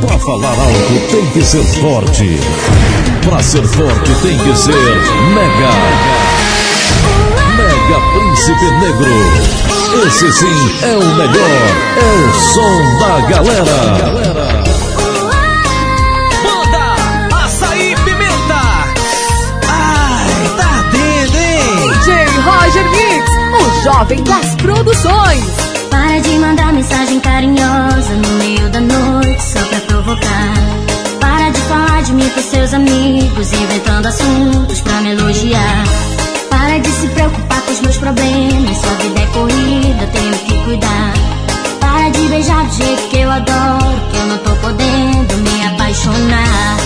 Pra falar alto tem que ser forte. Pra ser forte tem que ser Mega. Mega Príncipe Negro. Esse sim é o melhor. É o som da galera. Banda Açaí Pimenta. Ai, tá dentro, hein? DJ Roger Mix, o jovem das produções. Para de mandar mensagem carinhosa no só provocar. Para de falar de mim pros seus amigos, inventando assuntos pra me elogiar. Para de se preocupar com os meus problemas, sua vida é corrida, tenho que cuidar. Para de beijar do jeito que eu adoro, que eu não tô podendo me apaixonar.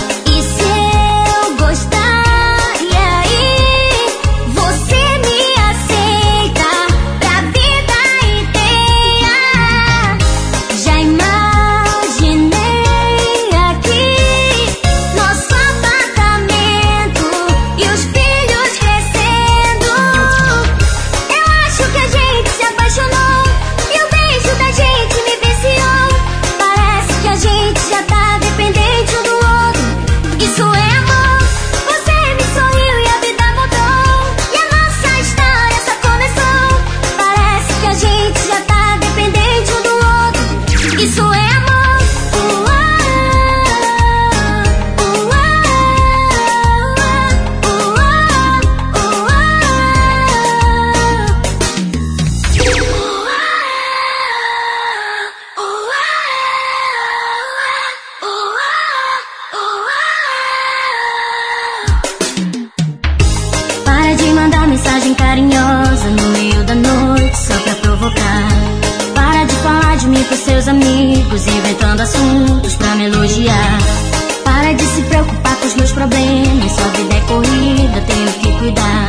Problemas, sua vida é corrida, tenho que cuidar.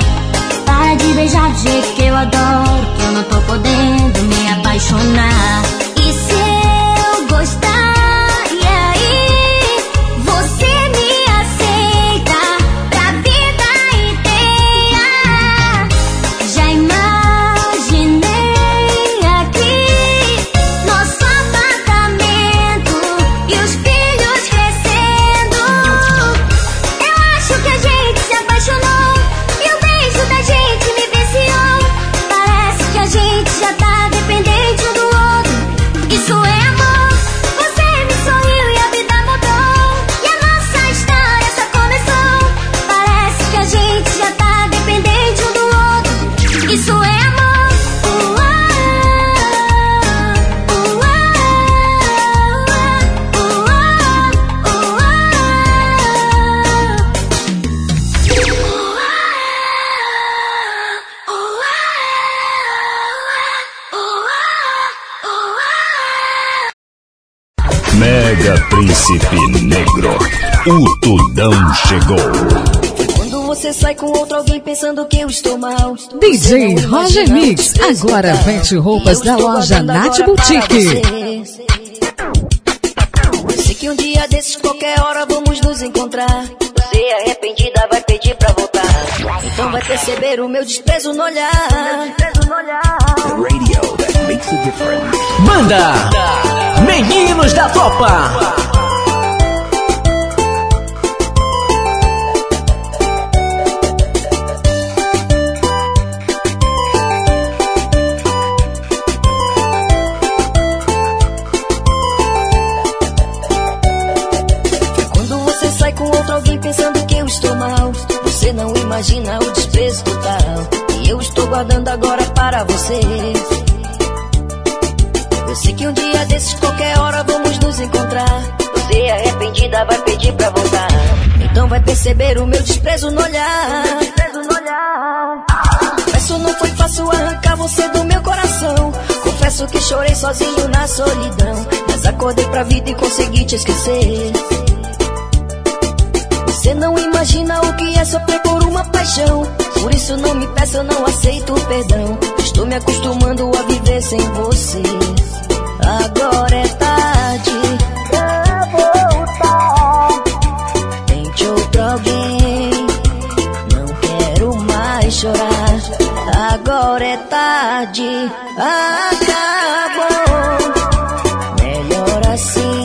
Para de beijar do jeito que eu adoro, que eu não tô podendo me apaixonar. Roger Mix, agora vende roupas da loja Nat Boutique. Sei que um dia desses, qualquer hora, vamos nos encontrar. Você arrependida vai pedir pra voltar. Então vai perceber o meu desprezo no olhar. Banda Meninos da Topa. Imagina o desprezo total. E eu estou guardando agora para você. Eu sei que um dia desses, qualquer hora, vamos nos encontrar. Você arrependida vai pedir pra voltar. Então vai perceber o meu desprezo no olhar. Confesso, não foi fácil arrancar você do meu coração. Confesso que chorei sozinho na solidão. Mas acordei pra vida e consegui te esquecer. Você não imagina o que é sofrer por uma paixão. Por isso não me peça, eu não aceito perdão. Estou me acostumando a viver sem você. Agora é tarde pra voltar. Tente outro alguém. Não quero mais chorar. Agora é tarde. Acabou. Melhor assim.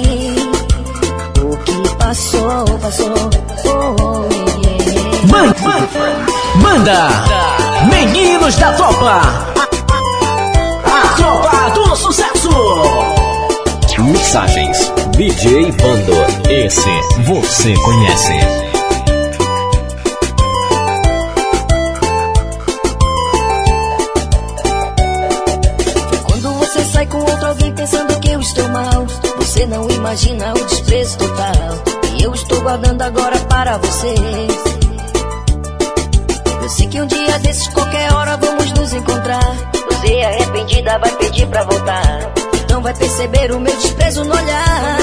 Manda! Meninos da Tropa! A Tropa do Sucesso! Mixagens DJ Bando. Esse você conhece. Quando você sai com outro alguém pensando que eu estou mal, você não imagina o desprezo total. E eu estou guardando agora para você. Desses, qualquer hora, vamos nos encontrar. Você arrependida vai pedir pra voltar. Então vai perceber o meu desprezo no olhar.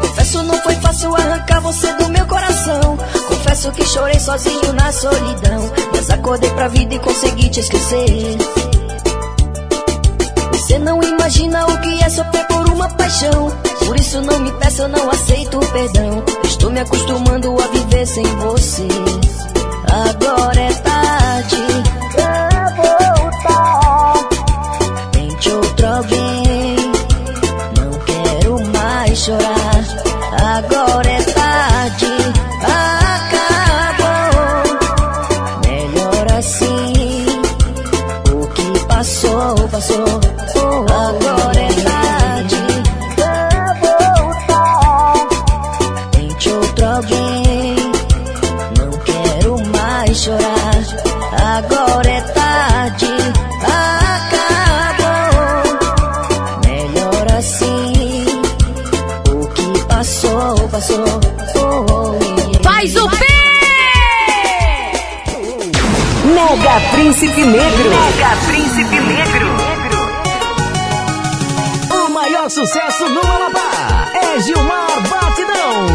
Confesso, não foi fácil arrancar você do meu coração. Confesso que chorei sozinho na solidão. Mas acordei pra vida e consegui te esquecer. Você não imagina o que é sofrer por uma paixão. Por isso não me peça, eu não aceito perdão. Estou me acostumando a viver sem você. Agora é tarde Mega Príncipe Negro! Mega Príncipe Negro! O maior sucesso no Amapá é Gilmar Batidão!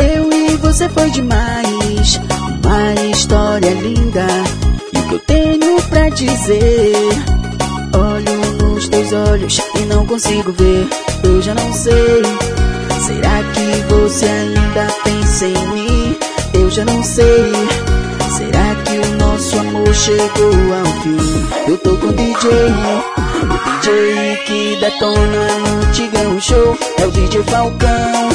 Eu e você foi demais, uma história linda. E o que eu tenho pra dizer? Olhos e não consigo ver, eu já não sei. Será que você ainda pensa em mim? Eu já não sei. Será que o nosso amor chegou ao fim? Eu tô com o DJ, o DJ que detona no Tigrão Show, é o DJ Falcão.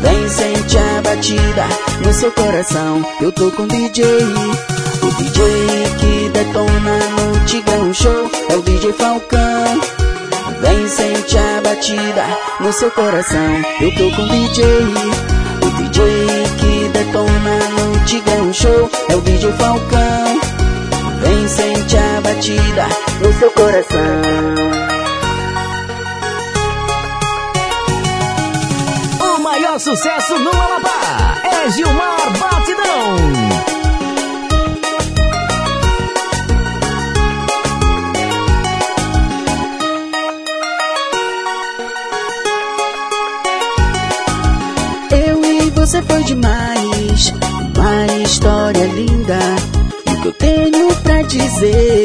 Vem, sente a batida no seu coração. Eu tô com o DJ, o DJ que detona no Tigrão Show. É o DJ Falcão. Vem, sente a batida no seu coração. Eu tô com o DJ, o DJ que detona no Tigrão Show. É o DJ Falcão. Vem, sente a batida no seu coração. O maior sucesso no Amapá é Gilmar Batidão! Você foi demais, uma história linda. O que eu tenho pra dizer?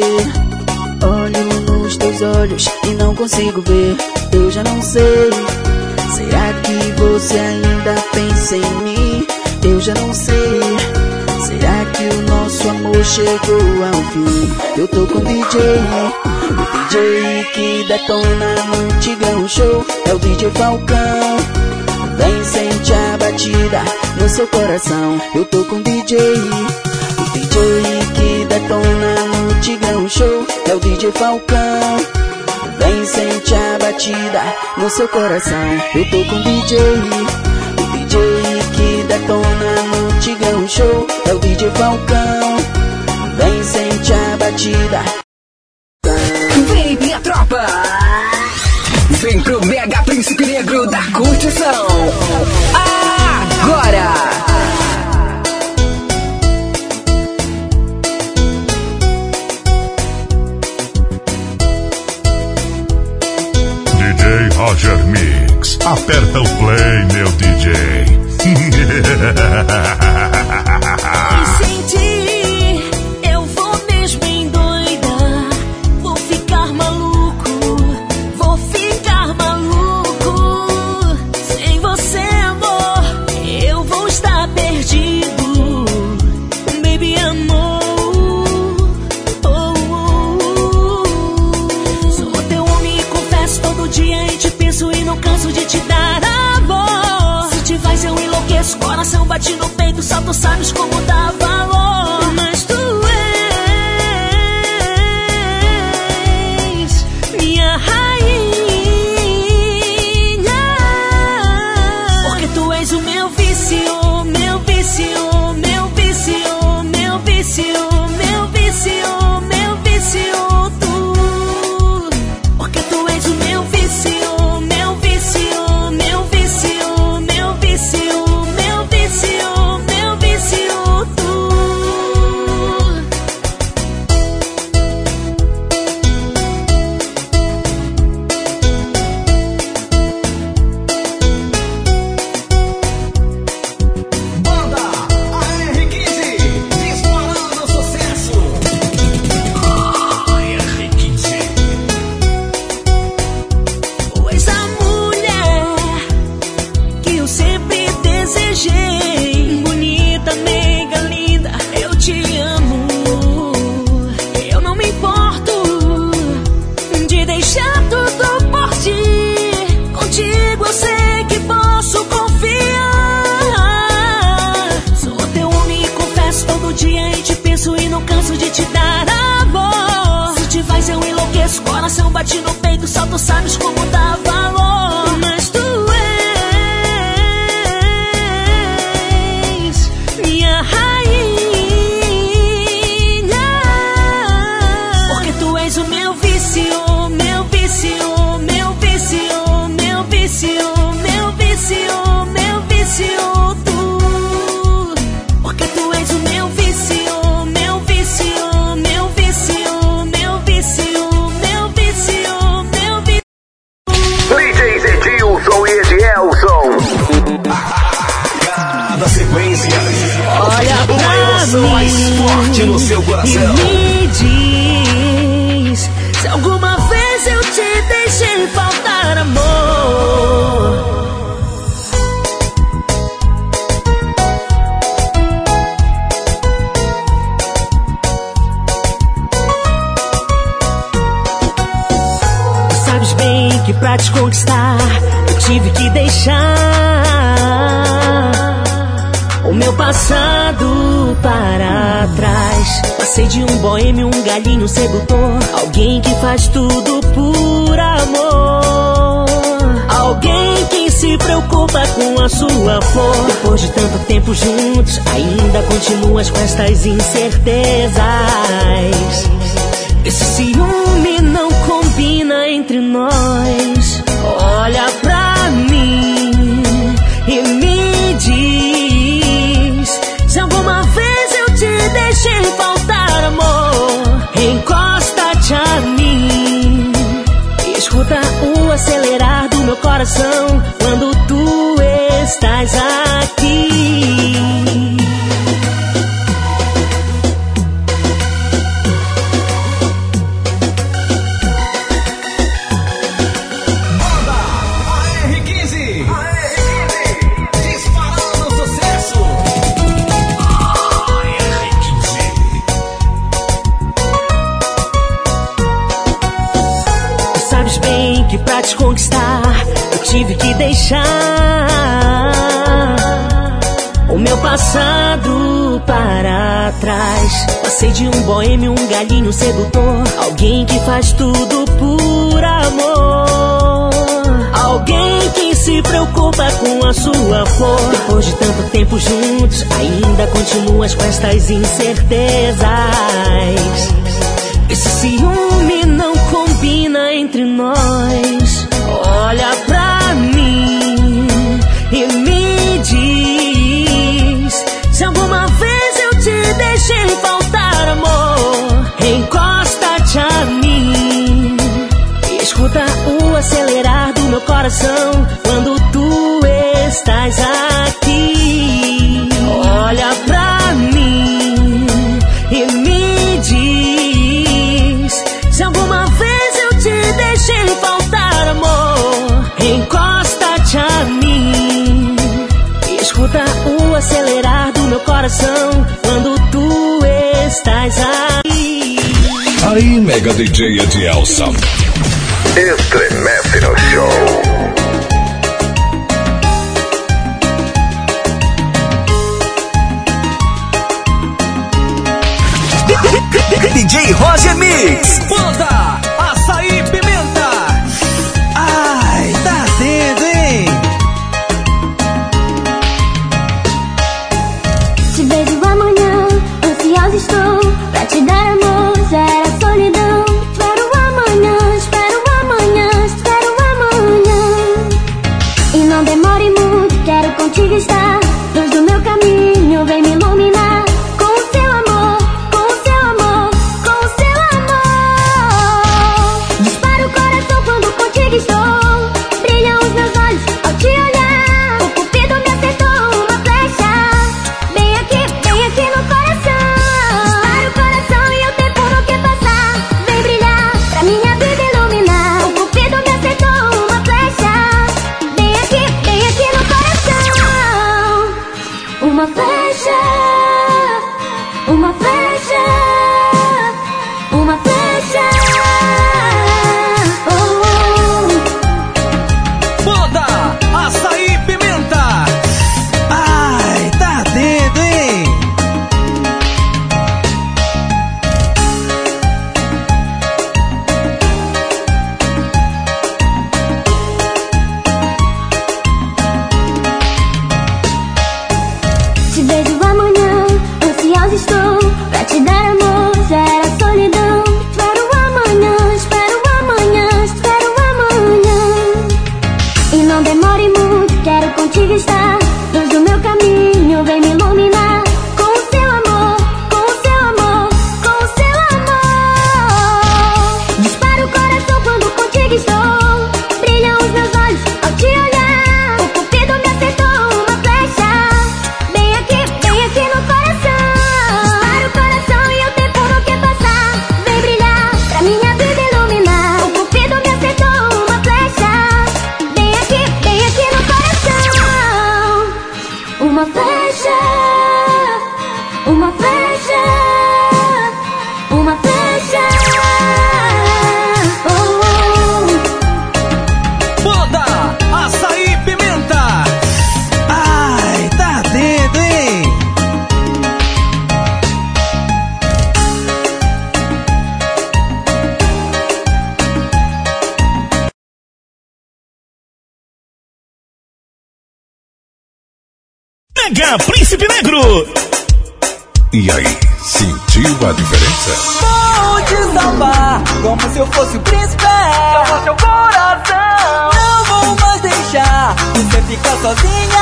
Olho nos teus olhos e não consigo ver, eu já não sei. Será que você ainda pensa em mim? Eu já não sei. Será que o nosso amor chegou ao fim? Eu tô com o DJ, o DJ que detona no Tigrão Show, é o DJ Falcão. Vem, sente a batida no seu coração. Eu tô com o DJ, o DJ que detona no Tigrão Show. É o DJ Falcão. Vem, sente a batida no seu coração. Eu tô com o DJ, o DJ que detona no Tigrão Show. É o DJ Falcão. Vem, sente a batida. Vem, minha tropa! Pro Mega Príncipe Negro da Curtição! Agora! DJ Roger Mix. Aperta o play, meu DJ. Ti, coração bate no peito, só tu sabes como dá galinho sedutor, alguém que faz tudo por amor. Alguém que se preocupa com a sua flor. Depois de tanto tempo juntos, ainda continuas com estas incertezas. Esse ciúme não combina entre nós. Olha pra acelerar do meu coração quando tu estás aqui. Deixar o meu passado para trás. Passei de um boêmio, um galinho sedutor, alguém que faz tudo por amor. Alguém que se preocupa com a sua flor. Depois de tanto tempo juntos, ainda continuas com estas incertezas. Esse ciúme não combina entre nós. Olha pra acelerar do meu coração quando tu estás aqui. Olha pra mim e me diz se alguma vez eu te deixei faltar amor. Encosta-te a mim escuta o acelerar do meu coração quando tu estás aqui. Aí, Mega DJ Edielson estremece no show. DJ Roger Mix. Volta! E aí, sentiu a diferença? Vou te salvar, como se eu fosse o príncipe. Salvar seu coração. Não vou mais deixar você ficar sozinha.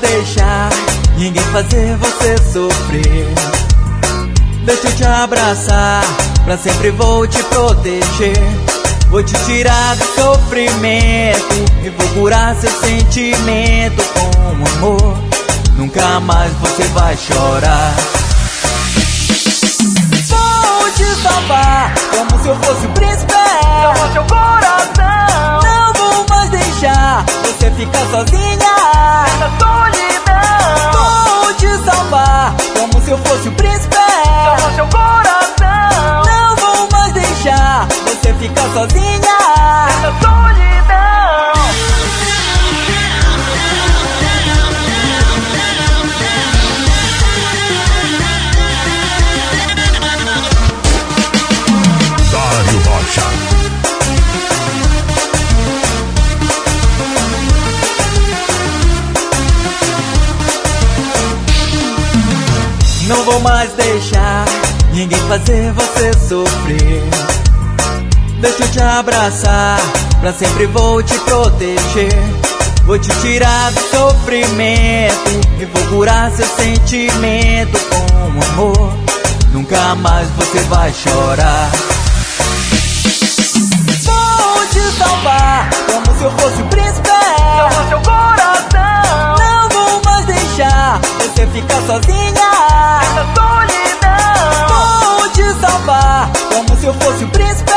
Deixar ninguém fazer você sofrer. Deixa eu te abraçar, pra sempre vou te proteger. Vou te tirar do sofrimento e vou curar seu sentimento com amor. Nunca mais você vai chorar. Vou te salvar, como se eu fosse o príncipe. Salvar seu coração. Não vou mais deixar você ficar sozinha. Na solidão. Vou te salvar, como se eu fosse o príncipe. Salvar seu coração. Não vou mais deixar você ficar sozinha. Na solidão. Vou mais deixar ninguém fazer você sofrer. Deixa eu te abraçar, pra sempre vou te proteger. Vou te tirar do sofrimento e vou curar seu sentimento com amor. Nunca mais você vai chorar. Vou te salvar, como se eu fosse o príncipe. Salvar seu coração. Não vou mais deixar você ficar sozinha essa solidão. Vou te salvar, como se eu fosse o príncipe.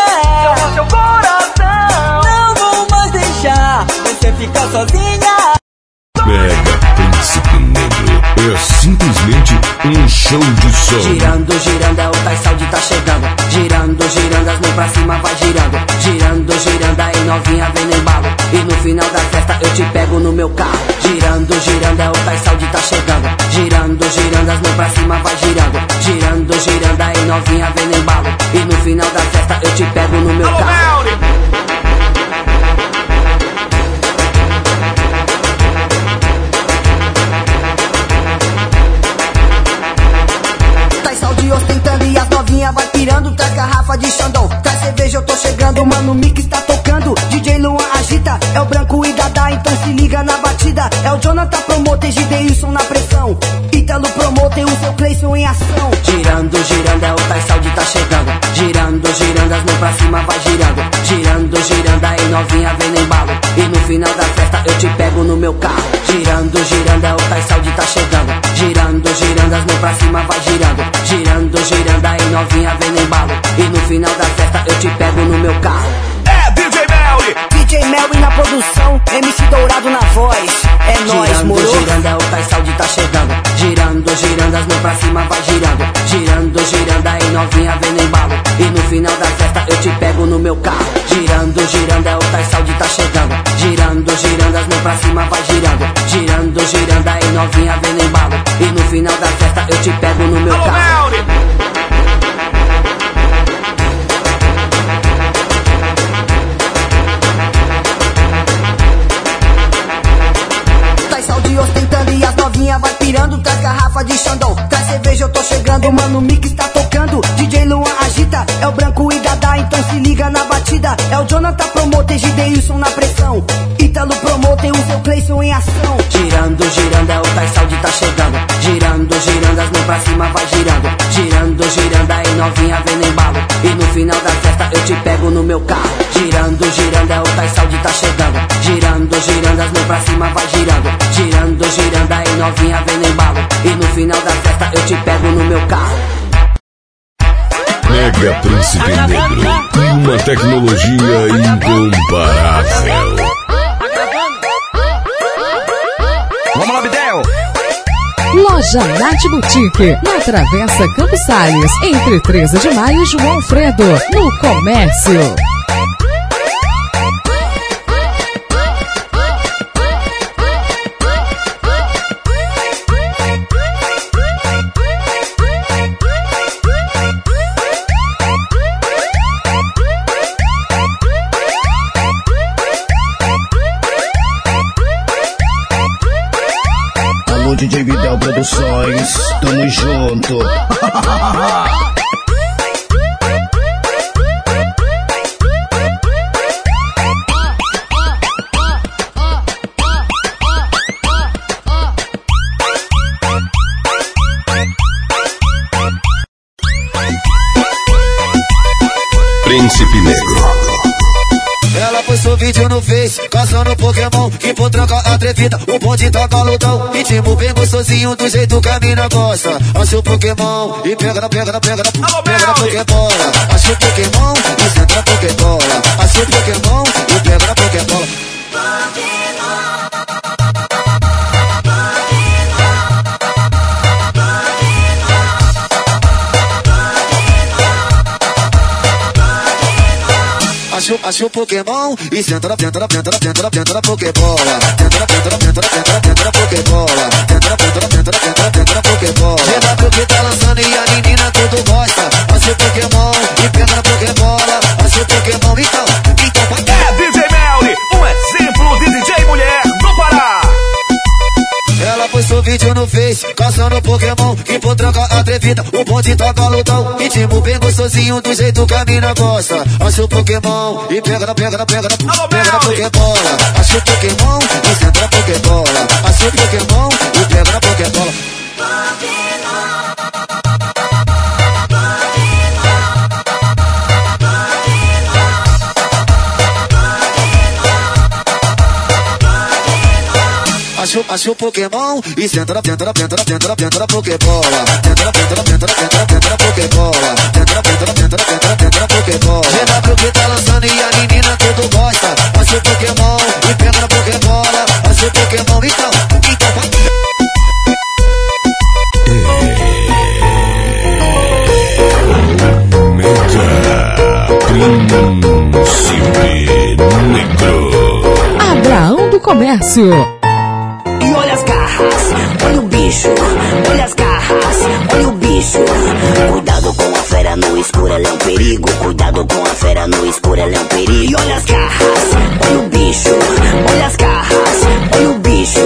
Coração. Não vou mais deixar você ficar sozinha. Negro é simplesmente um show de sol. Girando, girando, é o Tai tá chegando. Girando, girando, as mãos pra cima vai girando. Girando, girando, aí novinha vem no embalo. E no final da festa eu te pego no meu carro. Girando, girando, é o Tais Saúde tá chegando. Girando, girando, as mãos pra cima vai girando. Girando, girando, aí novinha vem no embalo. E no final da festa eu te pego no meu carro. Tá saúde ostentando e as novinha vai pirando. Traz garrafa de Xandão, traz cerveja, eu tô chegando. Mano, o mix tá tocando. DJ Luan é o branco e Dada, então se liga na batida. É o Jonathan Promoter, Gideilson na pressão. Ítalo Promoter, o seu Cleison em ação. Girando, girando, é o Tais Saúde tá chegando. Girando, girando, as mãos pra cima vai girando. Girando, girando, aí novinha vem no embalo. E no final da festa eu te pego no meu carro. Girando, girando, é o Tais Saúde tá chegando. Girando, girando, as mãos pra cima vai girando. Girando, girando, aí novinha vem no embalo. E no final da festa eu te pego no meu carro. MC Dourado na voz. É nóis, Girando, moro. girando, é o Tais Saúde tá chegando. Girando, girando, as mãos pra cima vai girando. Girando, girando, aí novinha vem no embalo. E no final da festa eu te pego no meu carro. Girando, girando, é o Tais Saúde tá chegando. Girando, girando, as mãos pra cima vai girando. Girando, girando, aí novinha vem no embalo. E no final da festa eu te pego no meu carro. De Xandão, traz cerveja, eu tô chegando. Mano, o mix tá tocando. DJ Luan agita, é o branco e Dada, então se liga na batida. É o Jonathan Promoter, Gideilson na pressão. Ítalo Promoter, o seu Cleison em ação. Girando, girando, é o Tais Saúde tá chegando. Girando, girando, as mãos pra cima vai girando. Girando, girando, aí novinha vem no embalo. E no final da festa eu te pego no meu carro. Girando, girando, é o Tais Saúde tá chegando. Girando, girando, as mãos pra cima vai girando. Girando, girando, aí novinha vem no embalo. E no final da festa eu te pego no meu carro. Mega Príncipe Negro. Uma tecnologia incomparável. Vamos lá, Bidel. Loja Nat Boutique, na Travessa Campos Salles, entre 13 de maio e João Fredo, no comércio. DJ Vidal Produções, tamo junto. Vídeo no Face, caçando Pokémon Que por troca atrevida, o bonde toca lutão Ritmo bem gostosinho, do jeito que a mina gosta. Acha o Pokémon e pega na, pega na, pega na Pega na Pokébola. Acha o Pokémon e senta na Pokébola. Acha o Pokémon e pega na Pokébola. Acha, o- acha o Pokémon e senta na, senta na, senta na, senta na, senta na Pokébola Senta na, senta na, senta na, senta na, senta na Pokébola Senta na, senta na, senta na, senta na, senta na Pokébola GW que tá lançando e a menina tudo gosta Acha o Pokémon e pega na Pokébola Acha o Pokémon então, então vai É vídeo no Face, caçando Pokémon Que por troca atrevida, o bonde toca lutão. Ritmo bem gostosinho, do jeito que a mina gosta. Acha o Pokémon e pega na, pega na, pega na Pega na Pokébola. Acha o Pokémon e senta na Pokébola. Acha o Pokémon e pega na Pokébola acho, o Pokémon e senta na tenta na tenta na tenta na tenta na Pokébola. Tenta na tenta na tenta na tenta na tenta na Pokébola. Tenta na tenta na tenta na tenta na tenta na Pokébola. GW que tá lançando e a menina tudo gosta. Acho o Pokémon e pega na Pokébola. Acho o Pokémon então, então vai. Príncipe Negro. Abraão do Comércio. Garras, olha o bicho, olha as garras, olha o bicho. Cuidado com a fera no escuro, ela é um perigo. Cuidado com a fera no escuro, ela é um perigo. E olha as garras, olha o bicho, olha as garras, olha o bicho.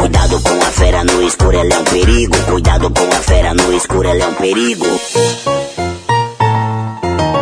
Cuidado com a fera no escuro, ela é um perigo. Cuidado com a fera no escuro, ela é um perigo.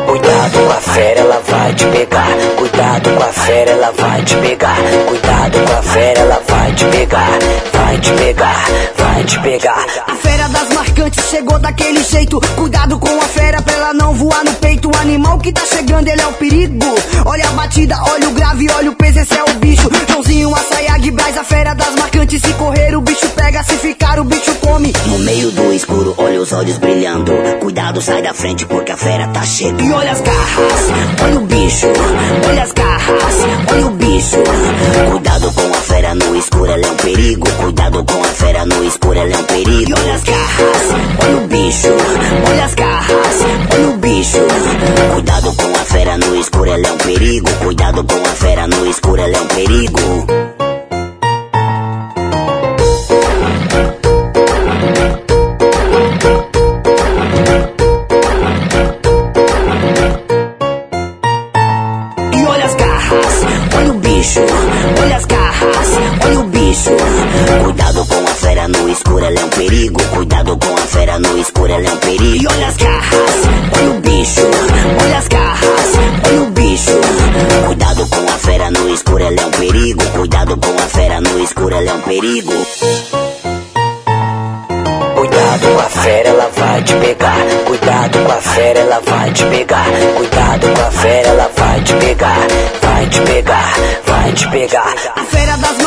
Cuidado com a fera, ela vai te pegar. Cuidado com a fera, ela vai te pegar. Cuidado com a fera, ela vai te pegar. Vai te pegar, vai te pegar. A fera das marcantes chegou daquele jeito. Cuidado com a fera pra ela não voar no peito. O animal que tá chegando, ele é o perigo. Olha a batida, olha o grave, olha o peso, esse é o bicho. Joãozinho, a Sayag, Braz, a fera das marcantes. Se correr, o bicho pega, se ficar, o bicho come. No meio do escuro, olha os olhos brilhando. Cuidado, sai da frente porque a fera tá chegando. E olha as garras, olha o bicho, olha as garras, olha o bicho. Cuidado com a fera no escuro, ela é um perigo. Cuidado com a fera no escuro, ela é um perigo. E olha as garras, olha o bicho, olha as garras, olha o bicho. Cuidado com a fera no escuro, ela é um perigo. Cuidado com a fera no escuro, ela é um perigo. E olha as garras, olha o bicho, olha as garras, olha o bicho. Cuidado com a fera no escuro, ela é um perigo. Cuidado com a fera no escuro, ela é um perigo. E olha as garras, olha o bicho, olha as garras, olha o bicho. Cuidado com a fera no escuro, ela é um perigo. Cuidado com a fera no escuro, ela é um perigo. Cuidado com a fera, ela vai te pegar. Cuidado com a fera, ela vai te pegar. Cuidado com a fera, ela vai te pegar. Vai te pegar, vai te pegar. A fera das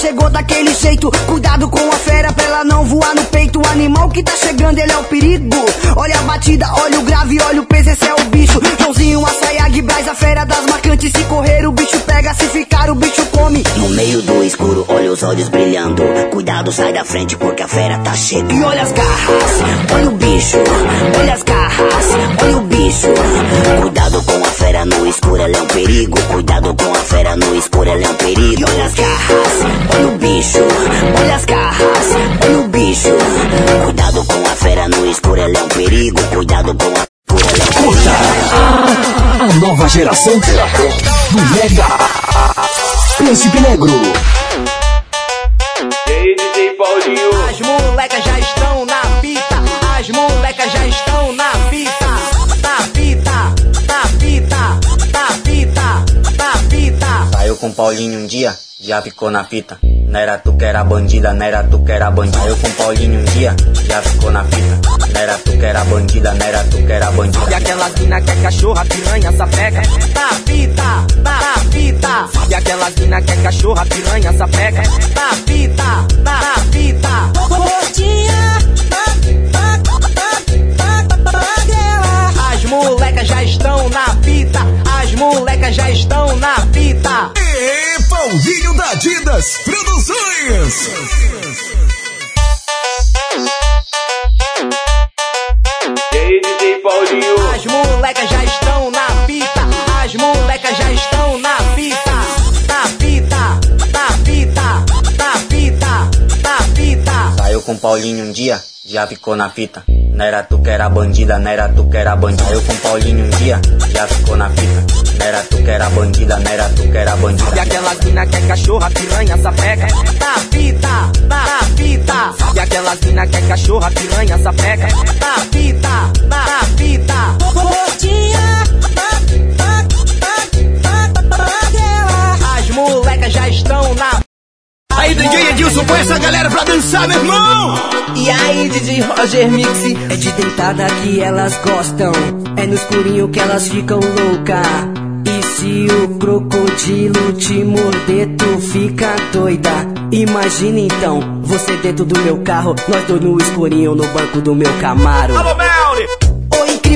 chegou daquele jeito. Cuidado com a fera pra ela não voar no peito. O animal que tá chegando, ele é o perigo. Olha a batida, olha o grave, olha o peso, esse é o bicho. Joãozinho, a Sayag, Braz, a fera das marcantes. Se correr, o bicho pega, se ficar, o bicho come. No meio do escuro, olha os olhos brilhando. Cuidado, sai da frente porque a fera tá chegando. E olha as garras, olha o bicho, olha as garras, olha o bicho. Cuidado com a fera no escuro, ela é um perigo. Cuidado com a fera no escuro, ela é um perigo. E olha as garras, olha o bicho, olha as garras, olha o bicho. Cuidado com a fera no escuro, ela é um perigo. Cuidado com a Curta a, a nova geração do Mega Príncipe Negro. E aí, DJ Paulinho? Com Paulinho um dia, já ficou na fita. Não era tu que era bandida, não era tu que era bandida. Saiu com Paulinho um dia, já ficou na fita. Não era tu que era bandida, não era tu que era bandida. E aquelas mina que é cachorra, piranha, sapeca, na fita, na, na fita. E aquelas mina que é cachorra, piranha, sapeca, na fita, na, na fita. Gordinha, as molecas já estão na fita, as molecas já estão na fita. Paulinho da Adidas Produções. E aí, DJ Paulinho? As molecas já estão na fita, as molecas já estão na fita, na fita, na fita, na fita, na fita. Saiu com Paulinho um dia, já ficou na fita. Não era tu que era bandida, não era tu que era bandida. Saiu com Paulinho um dia, já ficou na fita. Era tu que era bandida, não era tu que era bandida. E aquelas mina que é cachorra, piranha, sapeca, na fita, na fita. E aquelas mina que é cachorra, piranha, sapeca, na fita, na fita. Gordinha, as molecas já estão na Aí, DJ Edilson, põe essa galera pra dançar, meu irmão! E aí, DJ Roger Mix, é de deitada que elas gostam. É no escurinho que elas ficam louca. Se o crocodilo te morder, tu fica doida. Imagina então, você dentro do meu carro, nós dois no escurinho no banco do meu Camaro. Alô, Melly!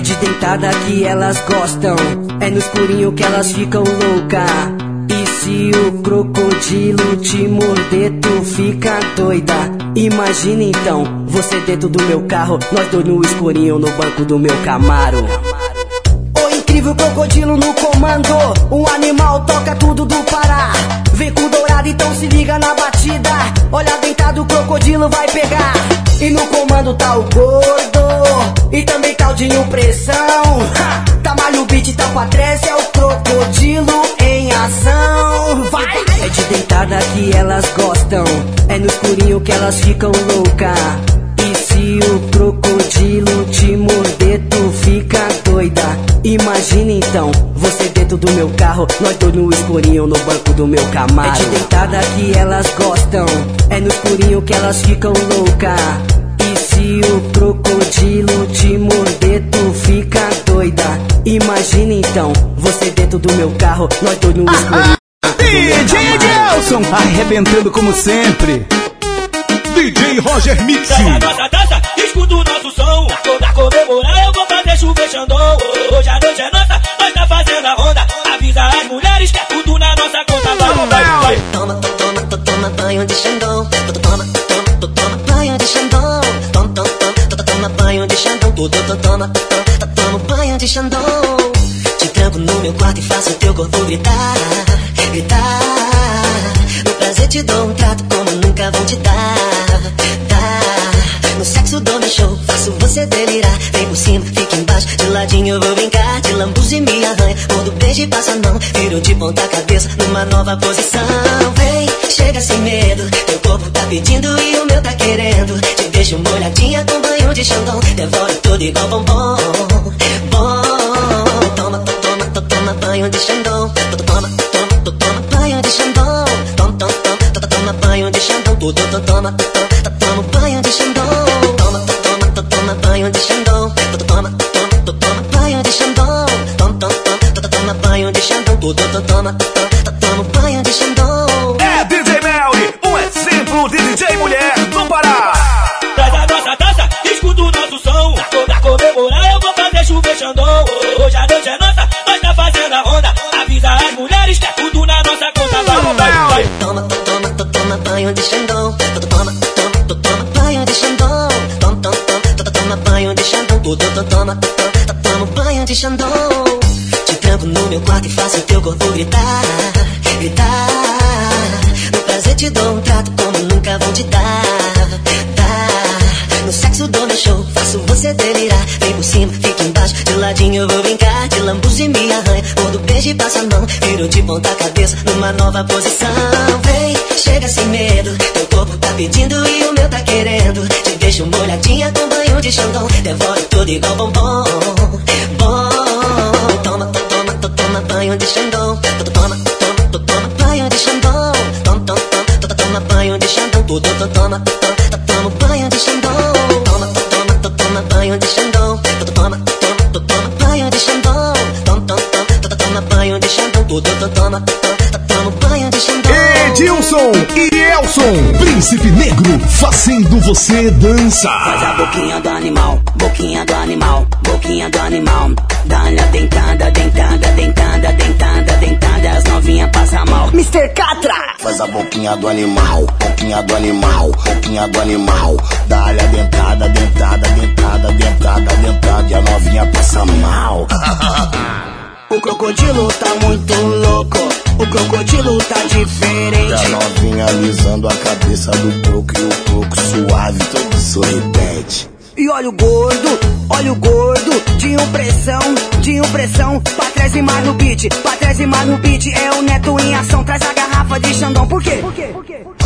É de deitada que elas gostam, é no escurinho que elas ficam louca. E se o crocodilo te morder, tu fica doida. Imagina então, você dentro do meu carro, nós dois no escurinho no banco do meu Camaro. O incrível crocodilo no comando. Um animal toca tudo do Pará. Vem com dourado, então se liga na batida. Olha deitado, o crocodilo vai pegar. E no comando tá o gordo. E também tá o Dinho Pressão. Ha! Tá malho beat, tá pra trás, é o crocodilo em ação. Vai! É de deitada que elas gostam, é no escurinho que elas ficam louca. E se o crocodilo te morder, tu fica doida. Imagina então, você dentro do meu carro, nós dois no escurinho no banco do meu Camaro. É de deitada que elas gostam, é no escurinho que elas ficam louca. E se o crocodilo te morder, tu fica doida. Imagina então, você dentro do meu carro, nós dois no escurinho. DJ Nelson, arrebentando como sempre. DJ Roger Mix. Dança, dança, dança, escuta o nosso som. Pra comemorar eu vou fazer chover Xandão. Hoje a noite é nossa, nós tá fazendo a ronda. Avisa as mulheres que é tudo na nossa conta. Vai, vai, vai. Toma, to- toma, to- toma banho de Xandão. To- to- Toma, toma, to- toma banho de Xandão. Toma, toma, toma, to- to- toma banho de Xandão. To- to- to- Toma, to- to- to- toma banho de Xandão. Te tranco no meu quarto e faço teu corpo gritar, gritar. Prazer te dou um trato como nunca vão te dar, dar. No sexo dou meu show, faço você delirar. Vem por cima, fica embaixo, de ladinho eu vou brincar. De lambuza e me arranha, quando beijo e passa a mão. Viro de ponta cabeça numa nova posição. Vem, chega sem medo, teu corpo tá pedindo e o meu tá querendo. Te deixo molhadinha com banho de Xandão. Devoro tudo igual bombom, bom. Toma, to- toma, to- toma banho de Xandão. To- to- Toma, toma, to- toma banho de Xandão. Toma, toma, toma, to- to- toma banho de Xandão. To- to- to- Toma, to- to- to- toma banho de Xandão. Toma, to- toma, to- toma banho de Xandão. To- to- Toma, toma, to- toma banho de Xandão. Toma, toma, toma, to- to- toma banho de Xandão. To- to- to- Toma, to- to- to- toma banho de Xandão. De Xandão. Te tranco no meu quarto e faço teu corpo gritar, gritar. No prazer te dou um trato como nunca vão te dar, dar. No sexo dou meu show, faço você delirar. Vem por cima, fica embaixo, de ladinho eu vou brincar. De lambuza e me arranha, quando beijo e passa a mão. Viro de ponta cabeça numa nova posição. Vem, chega sem medo, teu corpo tá pedindo e o meu tá querendo. Te deixo molhadinha com banho de Xandão. Devoro tudo igual bombom, Príncipe Negro, fazendo você dançar. Faz a boquinha do animal, boquinha do animal, boquinha do animal. Dá-lhe a dentada, dentada, dentada, dentada, dentada. As novinhas passam mal. Mr. Catra! Faz a boquinha do animal, boquinha do animal, boquinha do animal. Dá-lhe a dentada, dentada, dentada, dentada, dentada. E a novinha passa mal. O crocodilo tá muito louco. O crocodilo tá E a diferente. novinha alisando a cabeça do croco e o croco suave, todo sorridente. E olha o gordo, olha o gordo. De impressão, de impressão. Pra trás e mais no beat, pra trás e mais no beat. É o neto em ação. Traz a garrafa de Xandão. Por quê?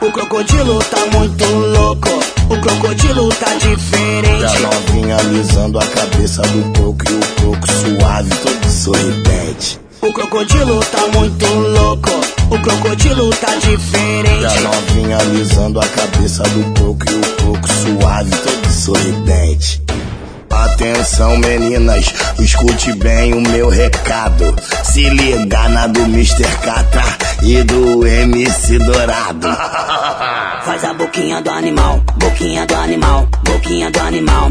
O crocodilo tá muito louco, o crocodilo tá E a diferente. novinha alisando a cabeça do coco e o coco suave, todo sorridente. O crocodilo tá muito louco, o crocodilo tá E a diferente. novinha alisando a cabeça do coco e o coco suave, todo sorridente. Atenção meninas, escute bem o meu recado. Se liga na do Mr. Catra e do MC Dourado. Faz a boquinha do animal, boquinha do animal, boquinha do animal.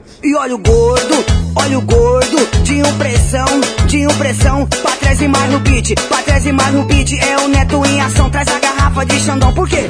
E olha o gordo, olha o gordo, de impressão, de impressão. Pra trás e mais no beat, pra trás e mais no beat. É o neto em ação, traz a garrafa de Xandão. Por quê?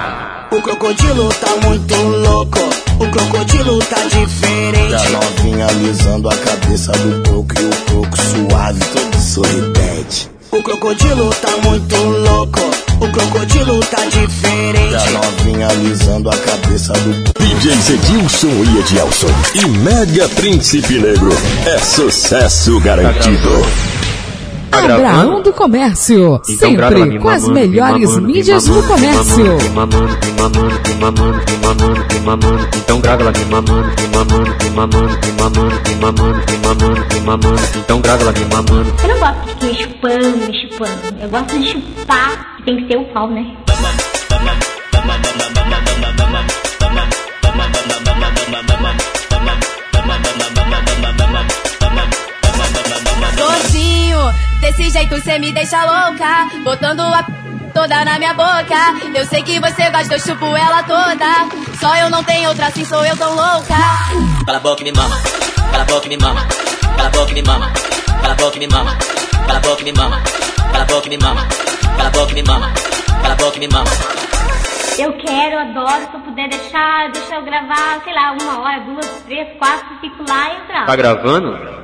O crocodilo tá muito louco, o crocodilo tá diferente. novinha alisando a cabeça do coco e o coco suave, todo sorridente. O crocodilo tá muito louco, o crocodilo tá diferente. novinha alisando a cabeça do DJs Edilson e Edielson e Mega Príncipe Negro. É sucesso garantido. Abraão do Comércio. Então Sempre com as melhores mídias no comércio. Então grava lá, mamando, mamando, mamando, mamando, mamando, mamando, então grava lá, mamando. Eu não gosto de chupando, me chupando. Eu gosto de chupar, que tem que ser o pau, né? Desse jeito cê me deixa louca. Botando a p... toda na minha boca. Eu sei que você gosta, eu chupo ela toda. Só eu não tenho outra assim, sou eu tão louca. Cala a boca e me mama, cala a boca e me mama, cala a boca e me mama, cala a boca e me mama, cala a boca e me mama, cala a boca e me mama, cala a boca e me mama, cala a boca e me mama. Eu quero, adoro, se eu puder deixar, deixa eu gravar, sei lá, uma hora, duas, três, quatro, fico lá e gravo. Tá gravando?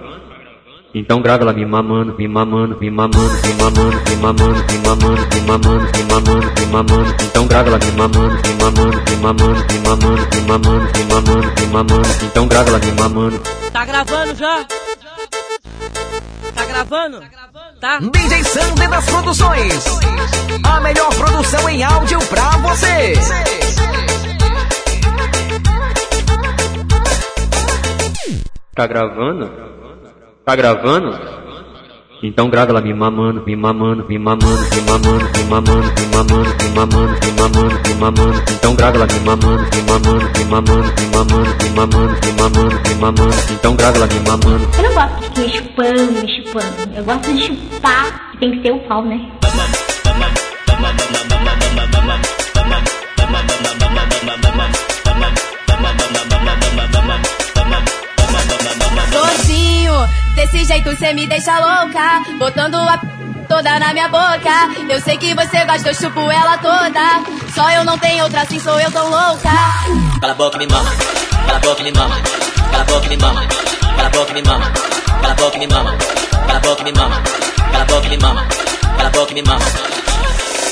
Então grava lá, me mamando, me mamando, me mamando, me mamando, me mamando, me mamando, me mamando, me mamando, me mamando. Então grava lá, me mamando, me mamando, me mamando, me mamando, me mamando, me mamando, me mamando. Então grava lá, me mamando. Tá gravando já? Tá gravando? Tá? DJ Sander das Produções. A melhor produção em áudio pra você. Tá gravando? Tá gravando? Então grava lá, me mamando, me mamando, me mamando, me mamando, me mamando, me mamando, me mamando, me mamando, me mamando. Então grava lá, me mamando, me mamando, me mamando, me mamando, me mamando, me mamando, me mamando. Então grava lá, me mamando. Eu não gosto de me chupando, me chupando. Eu gosto de chupar, que tem que ser o pau, né? Desse jeito cê me deixa louca. Botando a p... toda na minha boca. Eu sei que você gosta, eu chupo ela toda. Só eu não tenho outra assim, sou eu tão louca. Cala a boca e me mama, cala a boca e me mama, cala a boca e me mama, cala a boca e me mama, cala a boca e me mama, cala a boca e me mama, cala a boca e me mama, cala a boca me mama.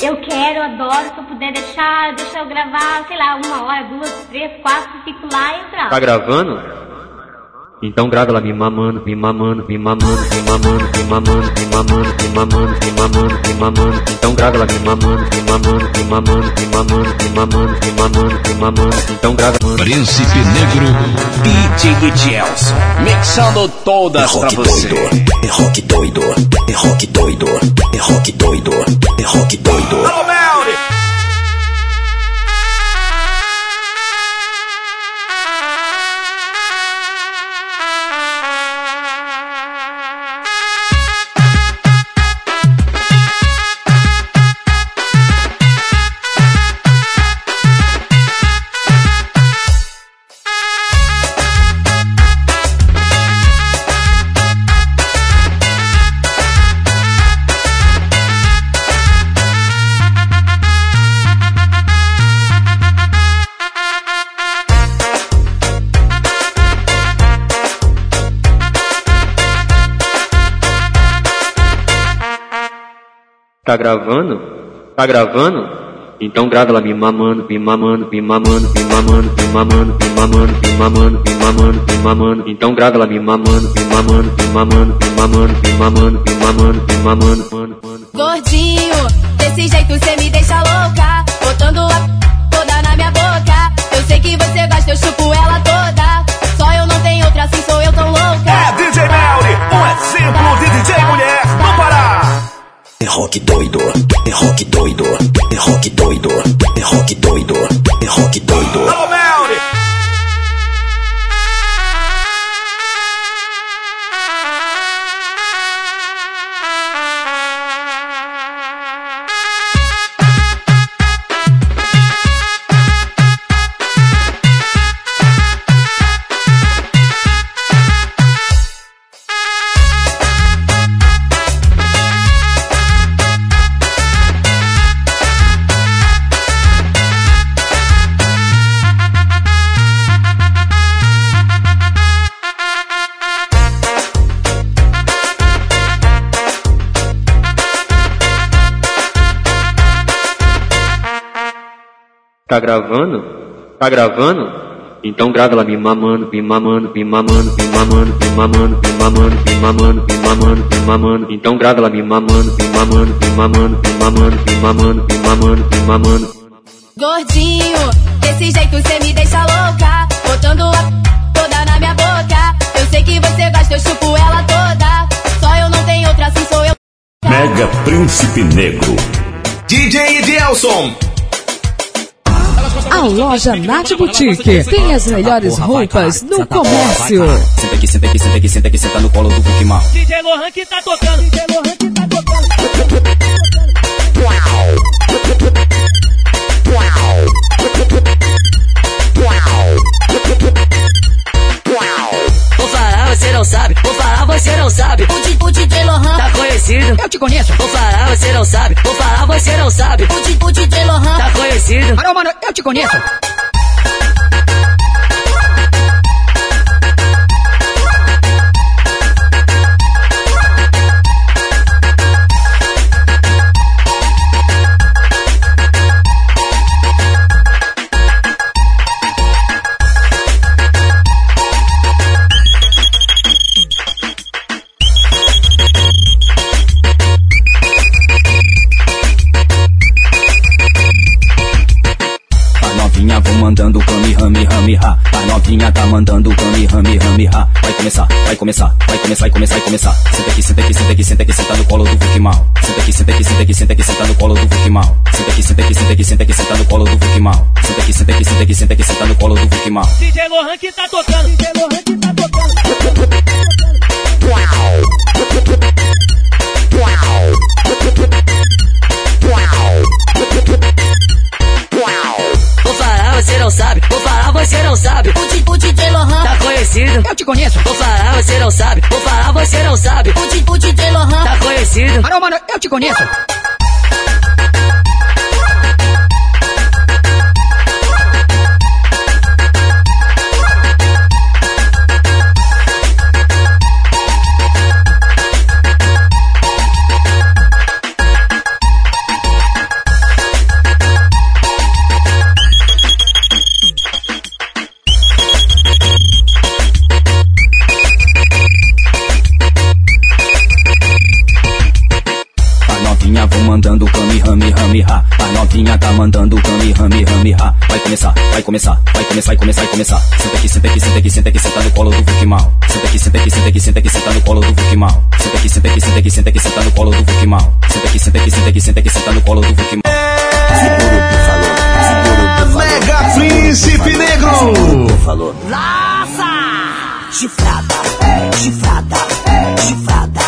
Eu quero, adoro, se eu puder deixar, deixa eu gravar, sei lá, uma hora, duas, três, quatro, fico lá e gravo. Tá gravando? Então grava ela me mamando, me mamando, me mamando, me mamando, me mamando, me mamando, me mamando, me mamando, me mamando. Então grava ela me mamando, me mamando, me mamando, me mamando, me mamando, me mamando, me mamando. Então grava. Príncipe Negro. DJ Gelson, mixando todas pra você. É rock doido, é rock doido, é rock doido, é rock doido. Alô, Melri! Tá gravando? Tá gravando? Então grava ela me mamando, me mamando, me mamando, me mamando, me mamando, me mamando, me mamando, me mamando, me mamando. Então grava ela me mamando, me mamando, me mamando, me mamando, me mamando, me mamando, me mamando. Gordinho, desse jeito cê me deixa louca. Botando a rock doido, é rock doido, é rock doido, é rock doido, é rock doido. Alô, Melri! Tá gravando? Tá gravando? Então grava ela me mamando, me mamando, me mamando, me mamando, me mamando, me mamando, me mamando, me mamando, me mamando. Então grava ela me mamando, me mamando, me mamando, me mamando, me mamando, me mamando, me mamando. Gordinho, desse jeito cê me deixa louca. Botando a toda na minha boca. Eu sei que você gosta, eu chupo ela toda. Só eu não tenho outra assim, sou eu. Mega Príncipe Negro. DJ Gelson. A loja Nat Boutique tem as melhores roupas no comércio. Senta aqui, senta aqui, senta aqui, senta aqui, senta no colo do Mal. DJ Lohan que tá tocando. DJ Lohan que tá tocando. Você não sabe. Vou falar, você não sabe. O, di- o DJ Lohan tá conhecido. Eu te conheço. Vou falar, você não sabe. Vou falar, você não sabe. O, di- o DJ Lohan tá conhecido. Parou, mano, eu te conheço. Rami Rami Ha. A novinha tá mandando Kami Rami Rami Ha. Vai começar, vai começar, vai começar e começar e começar. Senta aqui, senta aqui, senta aqui, senta aqui, senta no colo do Mal. Senta aqui, senta aqui, senta aqui, senta aqui, senta no colo do Mal. Senta aqui, senta aqui, senta aqui, senta aqui, senta no colo do Mal. Senta aqui, senta aqui, senta aqui, senta aqui, senta no colo do Fique Mal. DJ Lohan que tá tocando. DJ Lohan que tá tocando. Vou falar, você não sabe. Você não sabe. O, di- o DJ Lohan tá conhecido. Eu te conheço. Vou falar, você não sabe. Vou falar, você não sabe. O, di- o DJ Lohan tá conhecido. Parou, mano, eu te conheço. Mandando Kamehameha. Vai começar, vai começar, vai começar, vai começar, vai começar. Senta aqui, senta aqui, senta aqui, senta aqui, senta no colo do Vicky Mal. Senta aqui, senta aqui, senta aqui, senta aqui, senta no colo do Vicky Mal. Senta aqui, senta aqui, senta aqui, senta aqui, senta no colo do Vicky Mal. Senta aqui, senta aqui, senta aqui, senta aqui, senta no colo do Vicky Mal. Mega Príncipe Negro. Falou. Laça! Chifrada, chifrada, chifrada, chifrada,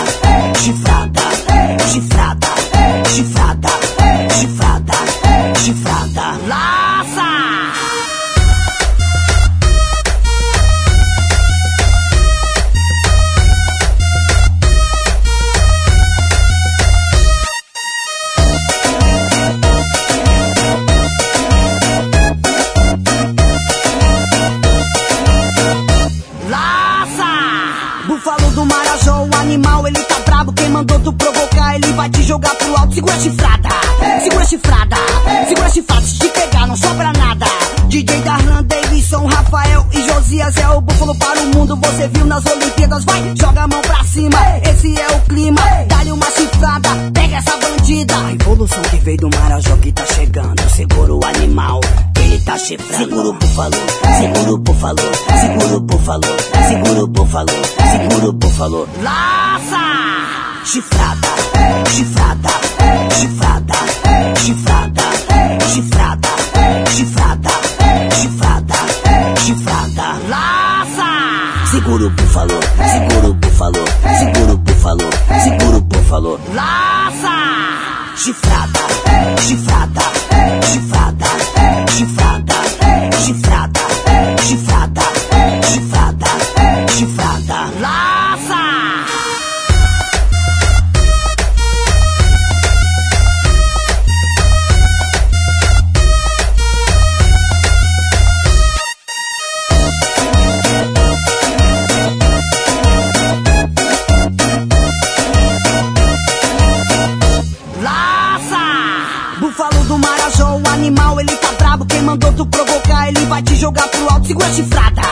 vai te jogar pro alto. Segura a chifrada,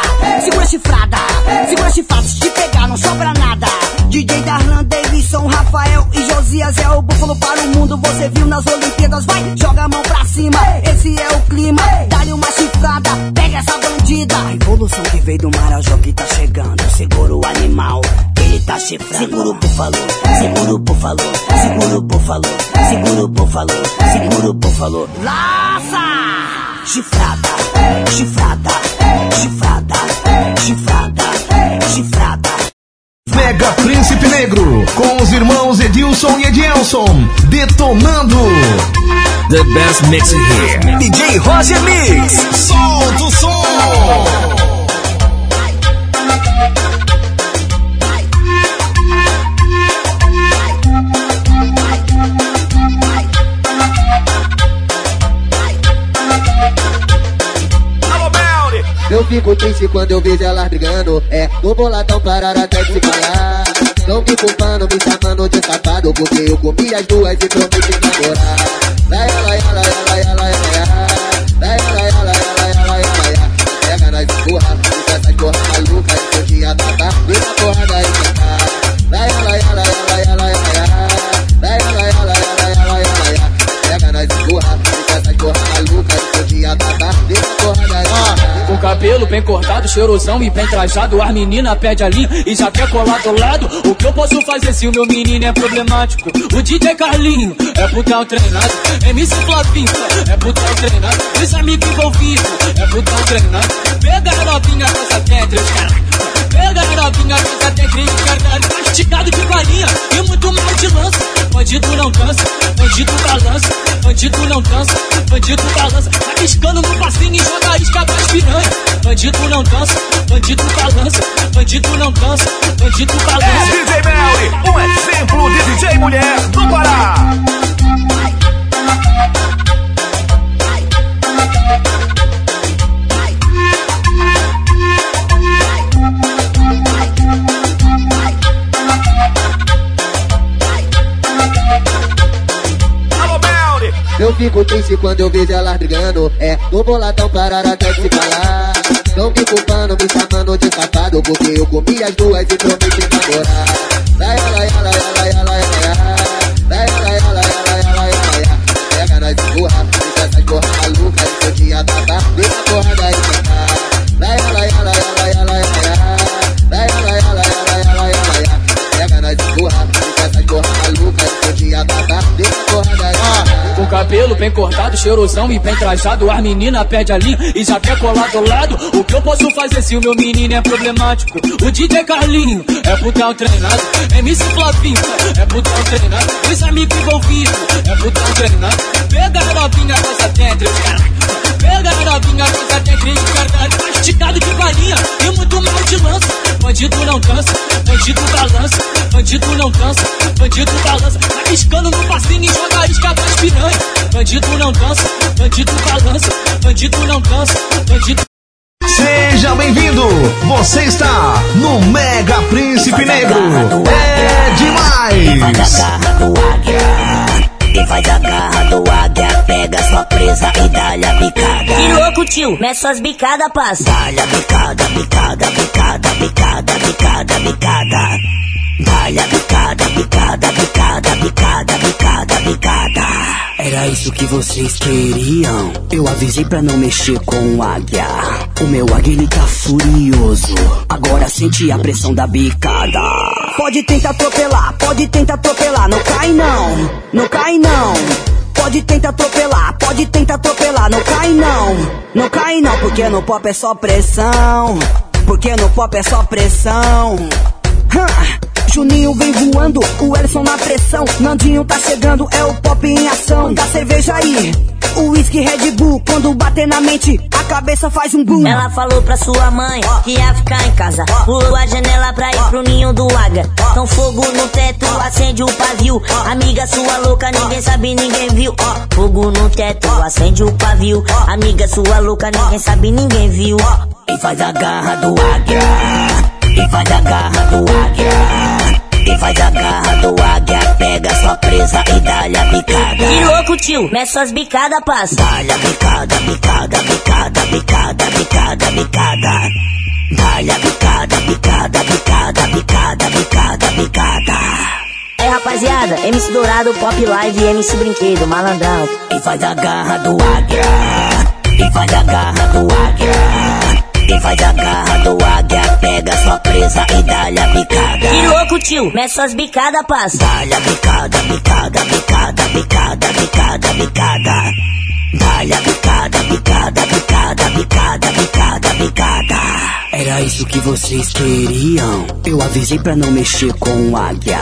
segura a chifrada, segura chifrada. Se te pegar, não sobra nada. DJ Darlan, Davidson, Rafael e Josias é o búfalo para o mundo. Você viu nas Olimpíadas, vai, joga a mão pra cima. Esse é o clima, dá-lhe uma chifrada, pega essa bandida. A evolução que veio do Marajó que tá chegando. Segura o animal, ele tá chifrando. Segura o búfalo, segura o búfalo, segura o búfalo, segura o búfalo, segura o búfalo. Laça! Chifrada, chifrada, chifrada, chifrada, chifrada. Mega Príncipe Negro, com os irmãos Edilson e Edielson, detonando. The best mix here. DJ Roger Mix, solta o som. Eu fico triste quando eu vejo elas brigando. É, no boladão parar até de se falar. Não me culpando, me chamando de safado. Porque eu comi as duas e prometi namorar. Lai, lai, lai, lai, lai, lai, lai, lai, lai, lai, lai, lai, Pega nós empurra, deixa essas porra maluca. Que eu tinha babá, e na porrada aí cá. Lai, lai, lai, lai, lai, lai, lai, lai, lai, lai, lai, lai, lai, Pega nós empurra, deixa essas porra maluca. Que eu tinha babá, e na Com cabelo bem cortado, cheirosão e bem trajado. As menina pede a linha e já quer colar do lado. O que eu posso fazer se o meu menino é problemático? O DJ Carlinho é putão treinado. MC Flavinho é putão treinado. Os amigos envolvidos é putão treinado. Pega a novinha essa tetris, caralho Pega a novinha com essa tetris, caralho Mastigado de farinha e muito mais de lança Bandido não dança, bandido balança Bandido não dança, bandido balança Tá piscando no passinho e joga a isca das piranha Bandido não dança, bandido balança Bandido não dança, bandido balança É DJ Melly, um exemplo de DJ mulher do Pará. Eu fico triste quando eu vejo elas brigando. É, no boladão parar até se falar. Não me culpando, me chamando de safado. Porque eu comi as duas e prometi namorar. Lai, lai, lai, bem cortado, cheirosão e bem trajado. As meninas perde a linha e já quer colar do lado. O que eu posso fazer se o meu menino é problemático? O DJ Carlinho é putão treinado. MC Flavinho é putão treinado. Os amigos envolvidos é putão treinado. Pega a novinha, coisa dentro, Pega a novinha, coisa dentro, caralho. Mastigado de balinha e muito mal de lança. Bandido não cansa, bandido balança. Bandido não cansa, bandido balança. Tá piscando no passinho e joga a isca das. Bandido não dança, bandido balança. Bandido não cansa, bandido Seja bem-vindo! Você está no Mega Príncipe Negro. É demais! E faz a garra do águia, pega sua presa e dá-lhe a bicada. Que louco, tio, mete suas bicadas, passa. Dá-lhe a bicada, bicada, bicada, bicada, bicada, bicada. Dá-lhe a bicada, bicada, bicada, bicada, bicada, bicada. Era isso que vocês queriam. Eu avisei pra não mexer com o águia. O meu águia tá furioso. Agora sente a pressão da bicada. Pode tentar atropelar, pode tentar atropelar, não cai não, não cai não. Pode tentar atropelar, pode tentar atropelar, não cai não, não cai não, porque no pop é só pressão, porque no pop é só pressão. Hã. Juninho vem voando, o Elson na pressão, Nandinho tá chegando, é o pop em ação. Da cerveja aí, o whisky Red Bull, quando bater na mente, a cabeça faz um boom. Ela falou pra sua mãe que ia ficar em casa. Pulou a janela pra ir pro ninho do águia. Então fogo no teto, acende o pavio. Amiga sua louca, ninguém sabe, ninguém viu. Fogo no teto, acende o pavio. Amiga sua louca, ninguém sabe, ninguém viu. E faz a garra do águia. E faz a garra do águia. E faz a garra do águia. Pega sua presa e dá-lhe a bicada. Que louco, tio, mete suas bicadas, passa. Dá-lhe a bicada, bicada, bicada, bicada, bicada, bicada. Dá-lhe a bicada, bicada, bicada, bicada, bicada, bicada. É rapaziada, MC Dourado, Pop Live e MC Brinquedo, malandrão. E faz a garra do águia. E faz a garra do águia. E faz a garra do águia, pega sua presa e dá-lhe a bicada. Que louco, tio, mete suas bicadas, passa. Dá-lhe a bicada, bicada, bicada, bicada, bicada, bicada. Dá-lhe a bicada, bicada, bicada, Era isso que vocês queriam. Eu avisei pra não mexer com o águia.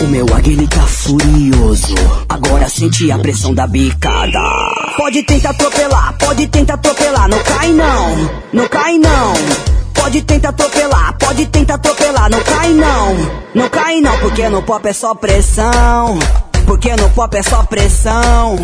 O meu águia ele tá furioso. Agora sente a pressão da bicada. Pode tentar atropelar, pode tentar atropelar, não cai não, não cai não. Pode tentar atropelar, pode tentar atropelar, não cai não, não cai não, porque no pop é só pressão, porque no pop é só pressão.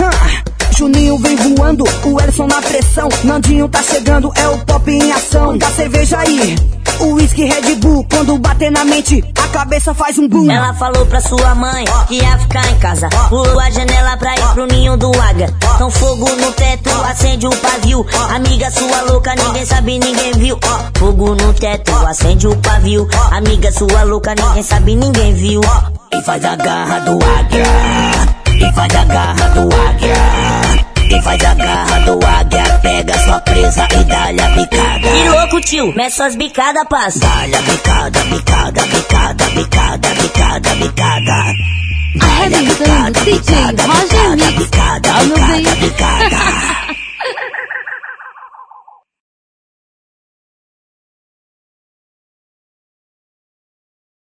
Hã. Juninho vem voando, o Elson na pressão, Nandinho tá chegando, é o pop em ação. Da cerveja aí, o whisky Red Bull, quando bater na mente, a cabeça faz um boom. Ela falou pra sua mãe que ia ficar em casa. Pulou a janela pra ir pro ninho do águia. Então fogo no teto, acende o pavio. Amiga sua louca, ninguém sabe, ninguém viu. Fogo no teto, acende o pavio. Amiga sua louca, ninguém sabe, ninguém viu. E faz a garra do águia. E faz a garra do águia. E faz a garra do águia, pega sua presa e dá-lhe a bicada. Que louco, tio, mete suas bicadas, passa. Dá-lhe a bicada, bicada, bicada, bicada, bicada, bicada. Arrebentando, DJ Roger Mix. Bicada, bicada, bicada.